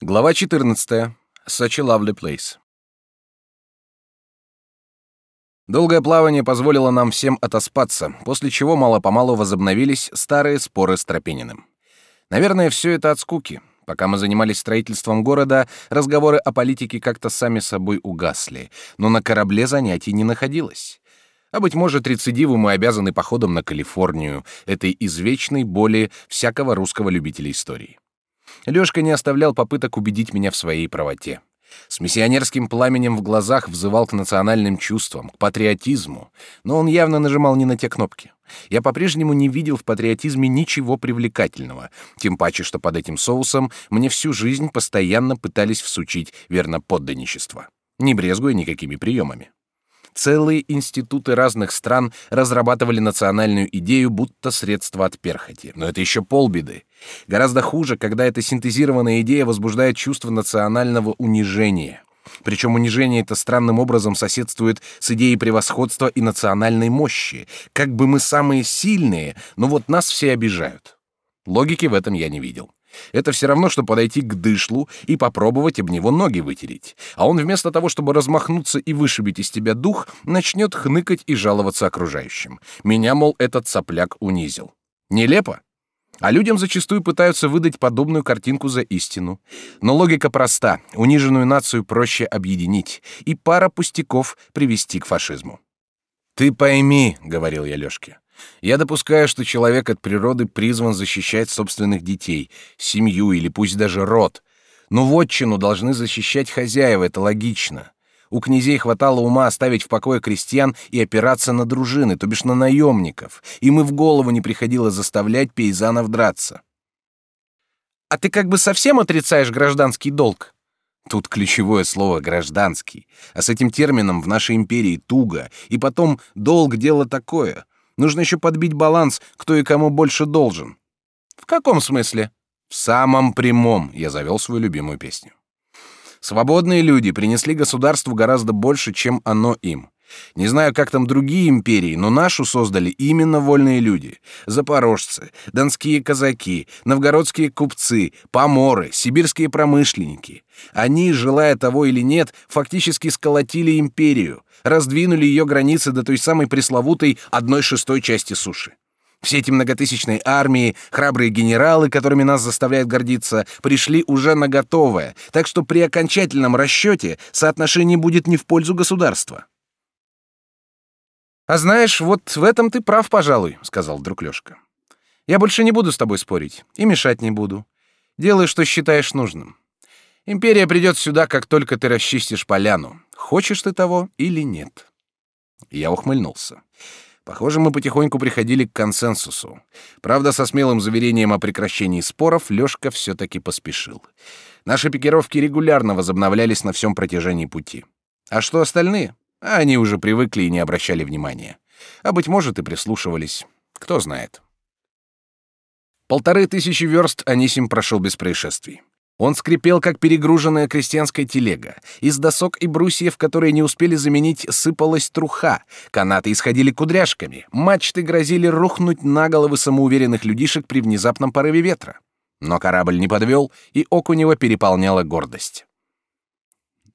Глава 14. Such a lovely place. Долгое плавание позволило нам всем отоспаться, после чего мало-помалу возобновились старые споры с Тропининым. Наверное, все это от скуки. Пока мы занимались строительством города, разговоры о политике как-то сами собой угасли, но на корабле занятий не находилось. А быть может, рецидиву мы обязаны походом на Калифорнию, этой извечной боли всякого русского любителя истории. Лёшка не оставлял попыток убедить меня в своей правоте. С миссионерским пламенем в глазах взывал к национальным чувствам, к патриотизму, но он явно нажимал не на те кнопки. Я по-прежнему не видел в патриотизме ничего привлекательного, тем паче, что под этим соусом мне всю жизнь постоянно пытались всучить верноподданничество, не брезгуя никакими приемами. Целые институты разных стран разрабатывали национальную идею, будто средство от перхоти. Но это еще полбеды. Гораздо хуже, когда эта синтезированная идея возбуждает чувство национального унижения. Причем унижение это странным образом соседствует с идеей превосходства и национальной мощи. Как бы мы самые сильные, но вот нас все обижают. Логики в этом я не видел. Это все равно, что подойти к дышлу и попробовать об него ноги вытереть. А он вместо того, чтобы размахнуться и вышибить из тебя дух, начнет хныкать и жаловаться окружающим. Меня, мол, этот сопляк унизил. Нелепо? А людям зачастую пытаются выдать подобную картинку за истину. Но логика проста. Униженную нацию проще объединить, и пара пустяков привести к фашизму. «Ты пойми», — говорил я Лёшке, я допускаю, что человек от природы призван защищать собственных детей, семью или пусть даже род. Но вотчину должны защищать хозяева, это логично. У князей хватало ума оставить в покое крестьян и опираться на дружины, то бишь на наемников. И в голову не приходило заставлять пейзанов драться. «А ты как бы совсем отрицаешь гражданский долг?» Тут ключевое слово «гражданский». А с этим термином в нашей империи туго. И потом, долг — дело такое. Нужно еще подбить баланс, кто и кому больше должен. В каком смысле? В самом прямом. Я завел свою любимую песню. Свободные люди принесли государству гораздо больше, чем оно им. Не знаю, как там другие империи, но нашу создали именно вольные люди. Запорожцы, донские казаки, новгородские купцы, поморы, сибирские промышленники. Они, желая того или нет, фактически сколотили империю, раздвинули ее границы до той самой пресловутой одной шестой части суши. Все эти многотысячные армии, храбрые генералы, которыми нас заставляют гордиться, пришли уже на готовое, так что при окончательном расчете соотношение будет не в пользу государства. «А знаешь, вот в этом ты прав, пожалуй», — сказал друг Лёшка. «Я больше не буду с тобой спорить и мешать не буду. Делай, что считаешь нужным. Империя придет сюда, как только ты расчистишь поляну. Хочешь ты того или нет?» Я ухмыльнулся. Похоже, мы потихоньку приходили к консенсусу. Правда, со смелым заверением о прекращении споров Лёшка все-таки поспешил. Наши пикировки регулярно возобновлялись на всем протяжении пути. А что остальные? А они уже привыкли и не обращали внимания. А, быть может, и прислушивались. Кто знает. Полторы тысячи верст Анисим прошел без происшествий. Он скрипел, как перегруженная крестьянская телега. Из досок и брусьев, которые не успели заменить, сыпалась труха. Канаты исходили кудряшками. Мачты грозили рухнуть на головы самоуверенных людишек при внезапном порыве ветра. Но корабль не подвел, и Окунева переполняла гордость.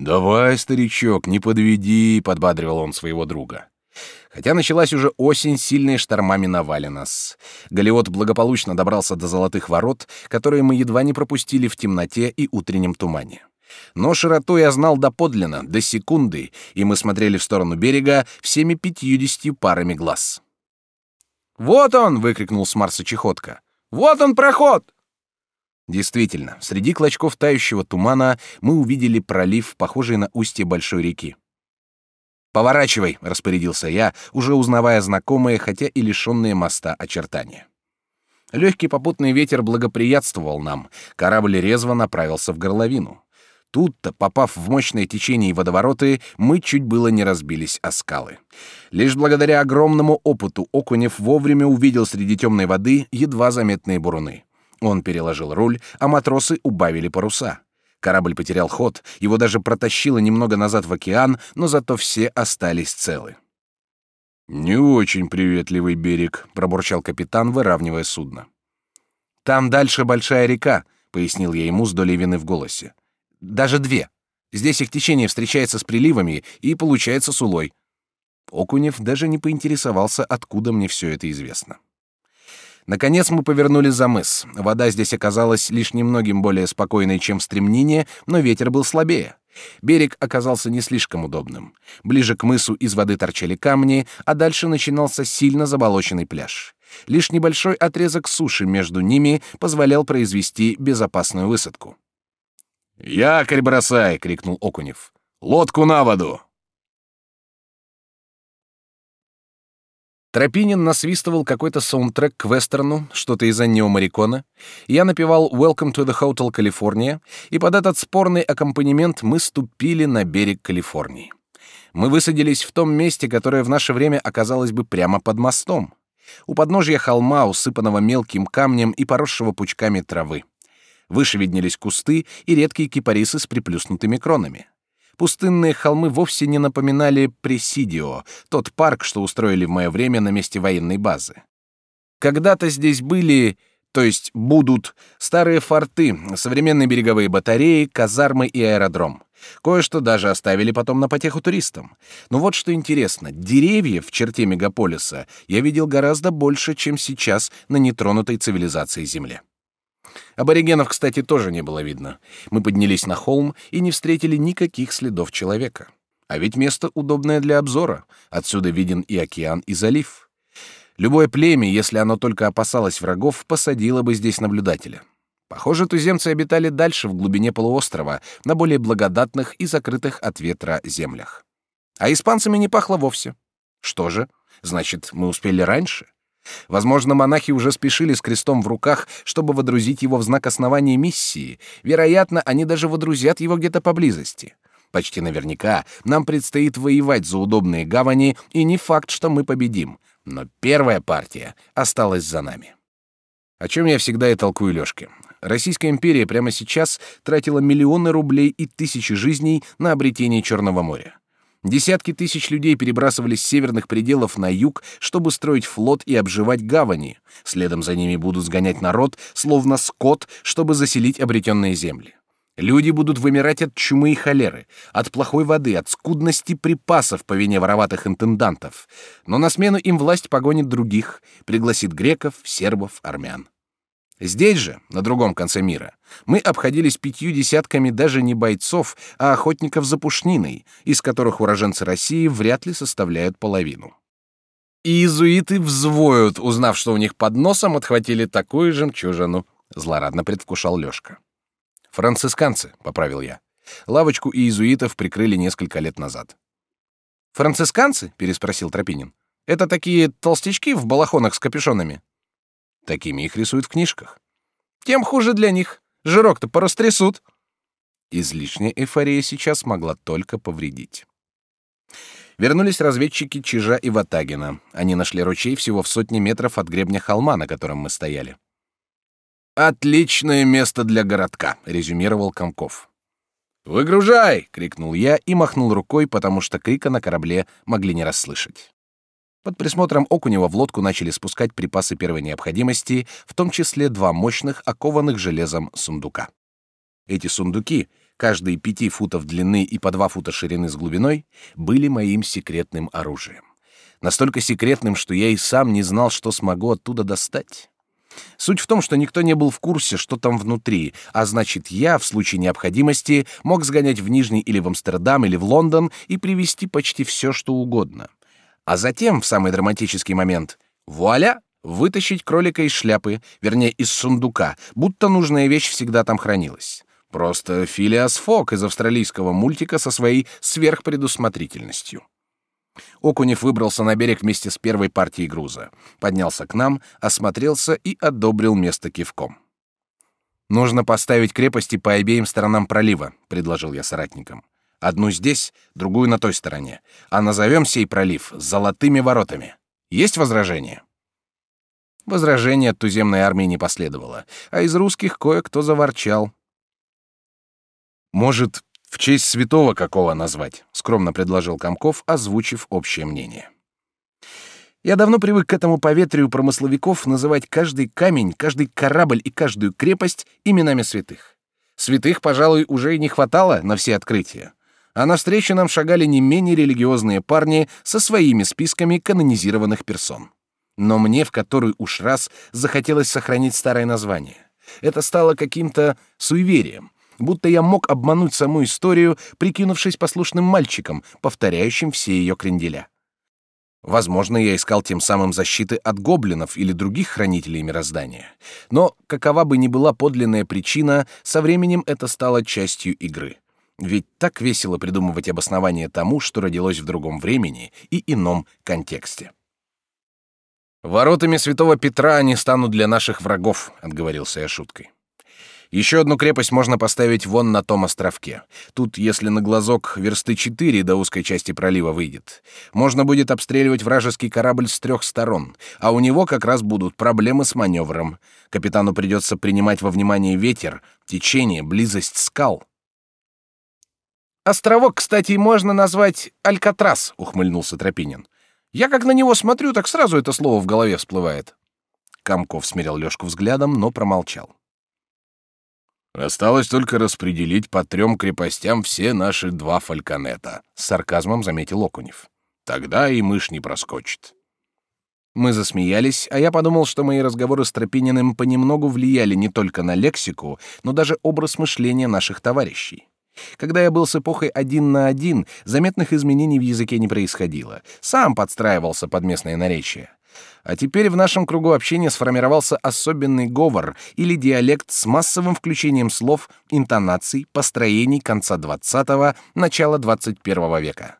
«Давай, старичок, не подведи», — подбадривал он своего друга. Хотя началась уже осень, сильные шторма миновали нас. Галиот благополучно добрался до золотых ворот, которые мы едва не пропустили в темноте и утреннем тумане. Но широту я знал доподлинно, до секунды, и мы смотрели в сторону берега всеми пятьюдесятью парами глаз. «Вот он!» — выкрикнул с Марса чехотка. «Вот он, проход!» Действительно, среди клочков тающего тумана мы увидели пролив, похожий на устье большой реки. «Поворачивай», — распорядился я, уже узнавая знакомые, хотя и лишенные моста очертания. Легкий попутный ветер благоприятствовал нам, корабль резво направился в горловину. Тут-то, попав в мощное течение и водовороты, мы чуть было не разбились о скалы. Лишь благодаря огромному опыту Окунев вовремя увидел среди темной воды едва заметные буруны. Он переложил руль, а матросы убавили паруса. Корабль потерял ход, его даже протащило немного назад в океан, но зато все остались целы. «Не очень приветливый берег», — пробурчал капитан, выравнивая судно. «Там дальше большая река», — пояснил я ему с долей вины в голосе. Даже две. Здесь их течение встречается с приливами и получается с улой. Окунев даже не поинтересовался, откуда мне все это известно. Наконец мы повернули за мыс. Вода здесь оказалась лишь немногим более спокойной, чем в стремнине, но ветер был слабее. Берег оказался не слишком удобным. Ближе к мысу из воды торчали камни, а дальше начинался сильно заболоченный пляж. Лишь небольшой отрезок суши между ними позволял произвести безопасную высадку. «Якорь бросай!» — крикнул Окунев. «Лодку на воду!» Тропинин насвистывал какой-то саундтрек к вестерну, что-то из Аннио Марикона. Я напевал «Welcome to the Hotel California», и под этот спорный аккомпанемент мы ступили на берег Калифорнии. Мы высадились в том месте, которое в наше время оказалось бы прямо под мостом. У подножья холма, усыпанного мелким камнем и поросшего пучками травы. Выше виднелись кусты и редкие кипарисы с приплюснутыми кронами пустынные холмы вовсе не напоминали Пресидио, тот парк, что устроили в мое время на месте военной базы. Когда-то здесь были, то есть будут, старые форты, современные береговые батареи, казармы и аэродром. Кое-что даже оставили потом на потеху туристам. Но вот что интересно, деревьев в черте мегаполиса я видел гораздо больше, чем сейчас на нетронутой цивилизацией Земле. Аборигенов, кстати, тоже не было видно. Мы поднялись на холм и не встретили никаких следов человека. А ведь место удобное для обзора. Отсюда виден и океан, и залив. Любое племя, если оно только опасалось врагов, посадило бы здесь наблюдателя. Похоже, туземцы обитали дальше, в глубине полуострова, на более благодатных и закрытых от ветра землях. А испанцами не пахло вовсе. Что же? Значит, мы успели раньше? Возможно, монахи уже спешили с крестом в руках, чтобы водрузить его в знак основания миссии. Вероятно, они даже водрузят его где-то поблизости. Почти наверняка нам предстоит воевать за удобные гавани, и не факт, что мы победим. Но первая партия осталась за нами. О чем я всегда и толкую Лёшке. Российская империя прямо сейчас тратила миллионы рублей и тысячи жизней на обретение Черного моря. Десятки тысяч людей перебрасывались с северных пределов на юг, чтобы строить флот и обживать гавани. Следом за ними будут сгонять народ, словно скот, чтобы заселить обретенные земли. Люди будут вымирать от чумы и холеры, от плохой воды, от скудности припасов по вине вороватых интендантов. Но на смену им власть погонит других, пригласит греков, сербов, армян. Здесь же, на другом конце мира, мы обходились пятью десятками даже не бойцов, а охотников за пушниной, из которых уроженцы России вряд ли составляют половину. И иезуиты взвоют, узнав, что у них под носом отхватили такую жемчужину, злорадно предвкушал Лёшка. Францисканцы, поправил я. Лавочку иезуитов прикрыли несколько лет назад. Францисканцы? переспросил Тропинин. Это такие толстячки в балахонах с капюшонами. Такими их рисуют в книжках. Тем хуже для них. Жирок-то порастрясут. Излишняя эйфория сейчас могла только повредить. Вернулись разведчики Чижа и Ватагина. Они нашли ручей всего в сотне метров от гребня холма, на котором мы стояли. «Отличное место для городка», — резюмировал Комков. «Выгружай!» — крикнул я и махнул рукой, потому что крика на корабле могли не расслышать. Под присмотром Окунева в лодку начали спускать припасы первой необходимости, в том числе два мощных, окованных железом сундука. Эти сундуки, каждый пяти футов длины и по два фута ширины с глубиной, были моим секретным оружием. Настолько секретным, что я и сам не знал, что смогу оттуда достать. Суть в том, что никто не был в курсе, что там внутри, а значит, я, в случае необходимости, мог сгонять в Нижний или в Амстердам или в Лондон и привезти почти все, что угодно — а затем, в самый драматический момент, вуаля, вытащить кролика из шляпы, вернее, из сундука, будто нужная вещь всегда там хранилась. Просто Филиас Фок из австралийского мультика со своей сверхпредусмотрительностью. Окунев выбрался на берег вместе с первой партией груза, поднялся к нам, осмотрелся и одобрил место кивком. «Нужно поставить крепости по обеим сторонам пролива», — предложил я соратникам. Одну здесь, другую на той стороне. А назовем сей пролив Золотыми воротами. Есть возражения? Возражения от туземной армии не последовало, а из русских кое-кто заворчал. Может, в честь святого какого назвать? скромно предложил Комков, озвучив общее мнение. Я давно привык к этому поветрию промысловиков называть каждый камень, каждый корабль и каждую крепость именами святых. Святых, пожалуй, уже и не хватало на все открытия. А навстречу нам шагали не менее религиозные парни со своими списками канонизированных персон. Но мне в который уж раз захотелось сохранить старое название. Это стало каким-то суеверием, будто я мог обмануть саму историю, прикинувшись послушным мальчиком, повторяющим все ее кренделя. Возможно, я искал тем самым защиты от гоблинов или других хранителей мироздания. Но какова бы ни была подлинная причина, со временем это стало частью игры. Ведь так весело придумывать обоснование тому, что родилось в другом времени и ином контексте. «Воротами святого Петра они станут для наших врагов», — отговорился я шуткой. Еще одну крепость можно поставить вон на том островке. Тут, если на глазок версты четыре до узкой части пролива выйдет, можно будет обстреливать вражеский корабль с трех сторон, а у него как раз будут проблемы с маневром. Капитану придется принимать во внимание ветер, течение, близость скал. «Островок, кстати, можно назвать Алькатрас», — ухмыльнулся Тропинин. «Я как на него смотрю, так сразу это слово в голове всплывает». Комков смирил Лёшку взглядом, но промолчал. Осталось только распределить по трем крепостям все наши два фальконета, с сарказмом заметил Окунев. Тогда и мышь не проскочит. Мы засмеялись, а я подумал, что мои разговоры с Тропининым понемногу влияли не только на лексику, но даже образ мышления наших товарищей. Когда я был с эпохой один на один, заметных изменений в языке не происходило. Сам подстраивался под местное наречие. А теперь в нашем кругу общения сформировался особенный говор или диалект с массовым включением слов, интонаций, построений конца XX – начала XXI века.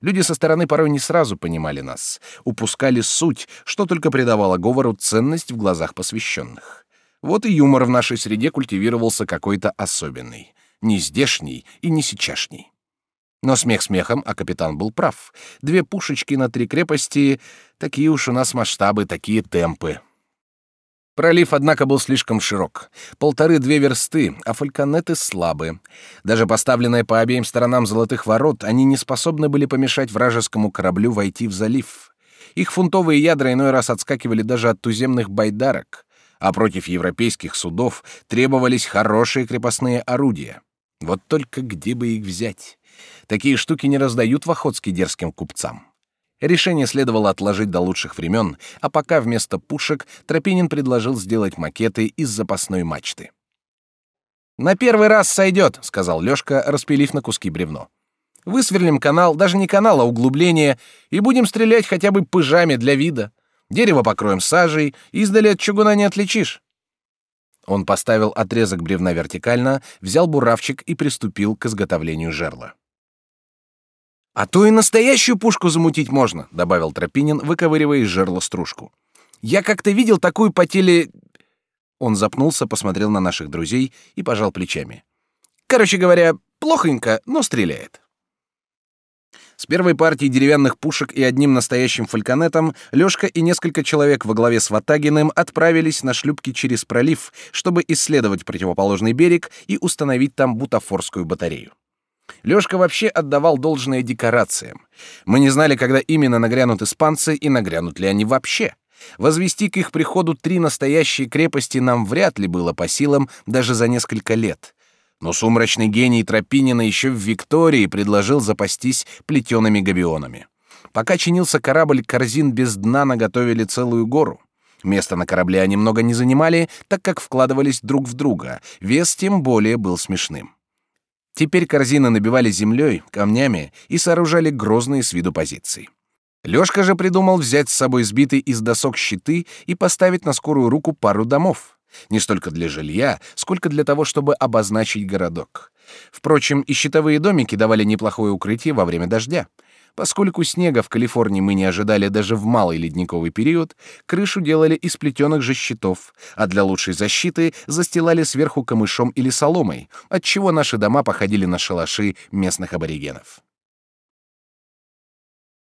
Люди со стороны порой не сразу понимали нас, упускали суть, что только придавало говору ценность в глазах посвященных. Вот и юмор в нашей среде культивировался какой-то особенный, не здешний и не сейчасшний. Но смех смехом, а капитан был прав. Две пушечки на три крепости — такие уж у нас масштабы, такие темпы. Пролив, однако, был слишком широк. Полторы-две версты, а фальконеты слабы. Даже поставленные по обеим сторонам золотых ворот, они не способны были помешать вражескому кораблю войти в залив. Их фунтовые ядра иной раз отскакивали даже от туземных байдарок, а против европейских судов требовались хорошие крепостные орудия. Вот только где бы их взять? Такие штуки не раздают в Охотске дерзким купцам. Решение следовало отложить до лучших времен, а пока вместо пушек Тропинин предложил сделать макеты из запасной мачты. «На первый раз сойдет», — сказал Лёшка, распилив на куски бревно. «Высверлим канал, даже не канал, а углубление, и будем стрелять хотя бы пыжами для вида. Дерево покроем сажей, издали от чугуна не отличишь». Он поставил отрезок бревна вертикально, взял буравчик и приступил к изготовлению жерла. А то и настоящую пушку замутить можно, добавил Тропинин, выковыривая из жерла стружку. Я как-то видел такую по теле. Он запнулся, посмотрел на наших друзей и пожал плечами. Короче говоря, плохонько, но стреляет. С первой партией деревянных пушек и одним настоящим фальконетом Лёшка и несколько человек во главе с Ватагиным отправились на шлюпки через пролив, чтобы исследовать противоположный берег и установить там бутафорскую батарею. Лёшка вообще отдавал должное декорациям. Мы не знали, когда именно нагрянут испанцы и нагрянут ли они вообще. Возвести к их приходу три настоящие крепости нам вряд ли было по силам даже за несколько лет. Но сумрачный гений Тропинина еще в Виктории предложил запастись плетеными габионами. Пока чинился корабль, корзин без дна наготовили целую гору. Место на корабле они много не занимали, так как вкладывались друг в друга. Вес тем более был смешным. Теперь корзины набивали землей, камнями и сооружали грозные с виду позиции. Лёшка же придумал взять с собой сбитый из досок щиты и поставить на скорую руку пару домов. Не столько для жилья, сколько для того, чтобы обозначить городок. Впрочем, и щитовые домики давали неплохое укрытие во время дождя. Поскольку снега в Калифорнии мы не ожидали даже в малый ледниковый период, крышу делали из плетеных же щитов, а для лучшей защиты застилали сверху камышом или соломой, отчего наши дома походили на шалаши местных аборигенов.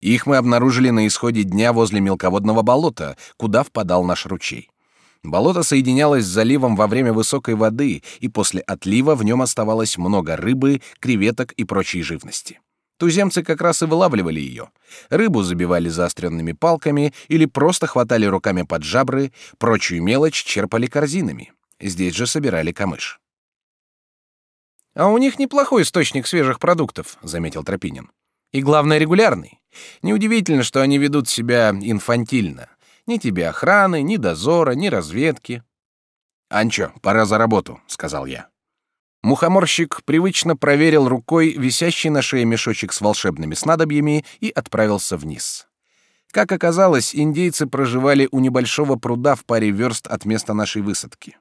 Их мы обнаружили на исходе дня возле мелководного болота, куда впадал наш ручей. Болото соединялось с заливом во время высокой воды, и после отлива в нем оставалось много рыбы, креветок и прочей живности. Туземцы как раз и вылавливали ее. Рыбу забивали заостренными палками или просто хватали руками под жабры, прочую мелочь черпали корзинами. Здесь же собирали камыш. «А у них неплохой источник свежих продуктов», — заметил Тропинин. «И главное, регулярный. Неудивительно, что они ведут себя инфантильно. Ни тебе охраны, ни дозора, ни разведки». «Анчо, пора за работу», — сказал я. Мухоморщик привычно проверил рукой висящий на шее мешочек с волшебными снадобьями и отправился вниз. Как оказалось, индейцы проживали у небольшого пруда в паре верст от места нашей высадки.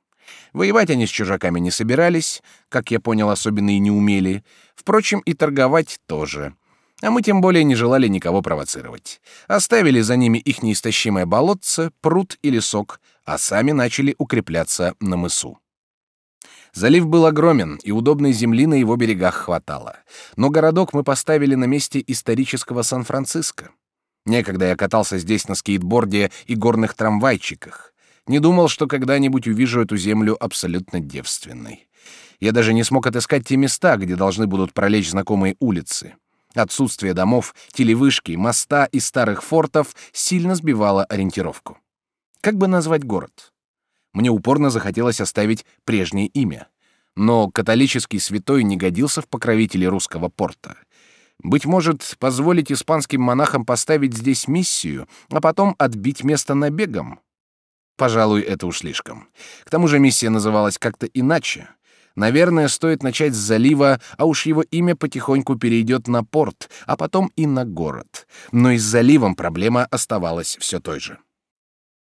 Воевать они с чужаками не собирались, как я понял, особенно и не умели. Впрочем, и торговать тоже. А мы тем более не желали никого провоцировать. Оставили за ними их неистощимое болотце, пруд и лесок, а сами начали укрепляться на мысу. Залив был огромен, и удобной земли на его берегах хватало. Но городок мы поставили на месте исторического Сан-Франциско. Некогда я катался здесь на скейтборде и горных трамвайчиках. Не думал, что когда-нибудь увижу эту землю абсолютно девственной. Я даже не смог отыскать те места, где должны будут пролечь знакомые улицы. Отсутствие домов, телевышки, моста и старых фортов сильно сбивало ориентировку. Как бы назвать город? Мне упорно захотелось оставить прежнее имя. Но католический святой не годился в покровители русского порта. Быть может, позволить испанским монахам поставить здесь миссию, а потом отбить место набегом? Пожалуй, это уж слишком. К тому же миссия называлась как-то иначе. Наверное, стоит начать с залива, а уж его имя потихоньку перейдет на порт, а потом и на город. Но и с заливом проблема оставалась все той же.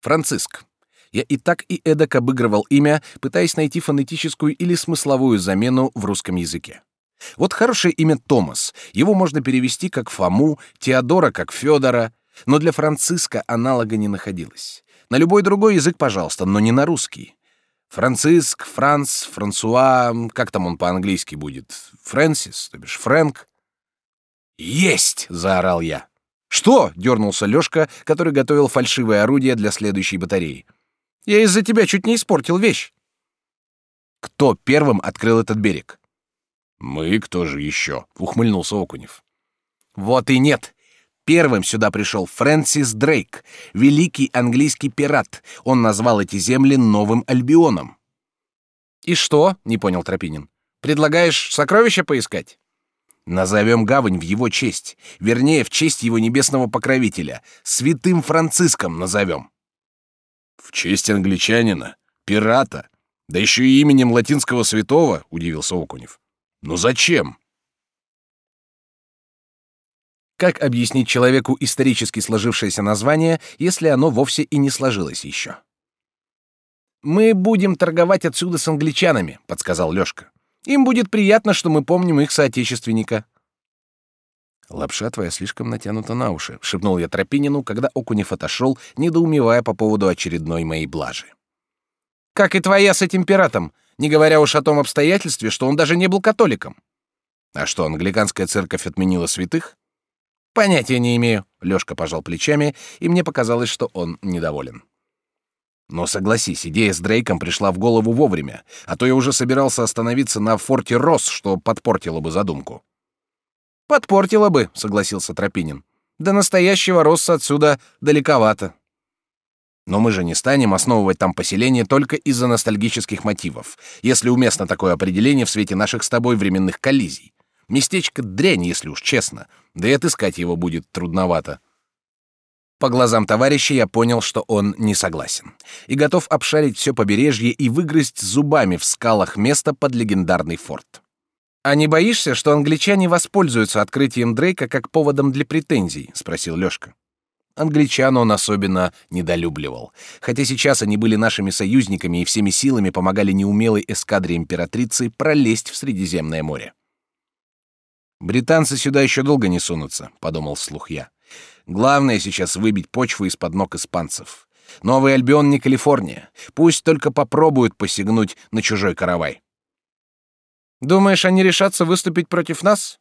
Франциск. Я и так и эдак обыгрывал имя, пытаясь найти фонетическую или смысловую замену в русском языке. Вот хорошее имя Томас. Его можно перевести как Фому, Теодора как Федора, но для Франциска аналога не находилось. На любой другой язык, пожалуйста, но не на русский. Франциск, Франц, Франсуа, как там он по-английски будет? Фрэнсис, то бишь Фрэнк. «Есть!» — заорал я. «Что?» — дернулся Лёшка, который готовил фальшивое орудие для следующей батареи. Я из-за тебя чуть не испортил вещь. Кто первым открыл этот берег? Мы, кто же еще? ухмыльнулся Окунев. Вот и нет. Первым сюда пришел Фрэнсис Дрейк, великий английский пират. Он назвал эти земли Новым Альбионом. И что? не понял Тропинин. Предлагаешь сокровища поискать? Назовем гавань в его честь, вернее, в честь его небесного покровителя, святым Франциском назовем. В честь англичанина, пирата, да еще и именем латинского святого, удивился Окунев. Но зачем? Как объяснить человеку исторически сложившееся название, если оно вовсе и не сложилось еще? Мы будем торговать отсюда с англичанами, подсказал Лёшка. Им будет приятно, что мы помним их соотечественника. «Лапша твоя слишком натянута на уши», — шепнул я Тропинину, когда Окунев отошел, недоумевая по поводу очередной моей блажи. «Как и твоя с этим пиратом, не говоря уж о том обстоятельстве, что он даже не был католиком». «А что, англиканская церковь отменила святых?» «Понятия не имею», — Лёшка пожал плечами, и мне показалось, что он недоволен. Но согласись, идея с Дрейком пришла в голову вовремя, а то я уже собирался остановиться на форте Росс, что подпортило бы задумку. Подпортила бы, согласился Тропинин. До настоящего Росса отсюда далековато. Но мы же не станем основывать там поселение только из-за ностальгических мотивов, если уместно такое определение в свете наших с тобой временных коллизий. Местечко дрянь, если уж честно, да и отыскать его будет трудновато. По глазам товарища я понял, что он не согласен и готов обшарить все побережье и выгрызть зубами в скалах место под легендарный форт. «А не боишься, что англичане воспользуются открытием Дрейка как поводом для претензий?» — спросил Лёшка. Англичан он особенно недолюбливал, хотя сейчас они были нашими союзниками и всеми силами помогали неумелой эскадре императрицы пролезть в Средиземное море. «Британцы сюда еще долго не сунутся», — подумал вслух я. «Главное сейчас выбить почву из-под ног испанцев. Новый Альбион не Калифорния. Пусть только попробуют посягнуть на чужой каравай». Думаешь, они решатся выступить против нас?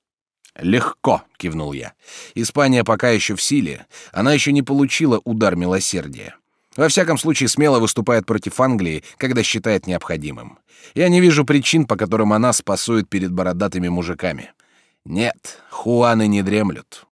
Легко, кивнул я. Испания пока еще в силе, она еще не получила удар милосердия. Во всяком случае, смело выступает против Англии, когда считает необходимым. Я не вижу причин, по которым она спасует перед бородатыми мужиками. Нет, хуаны не дремлют.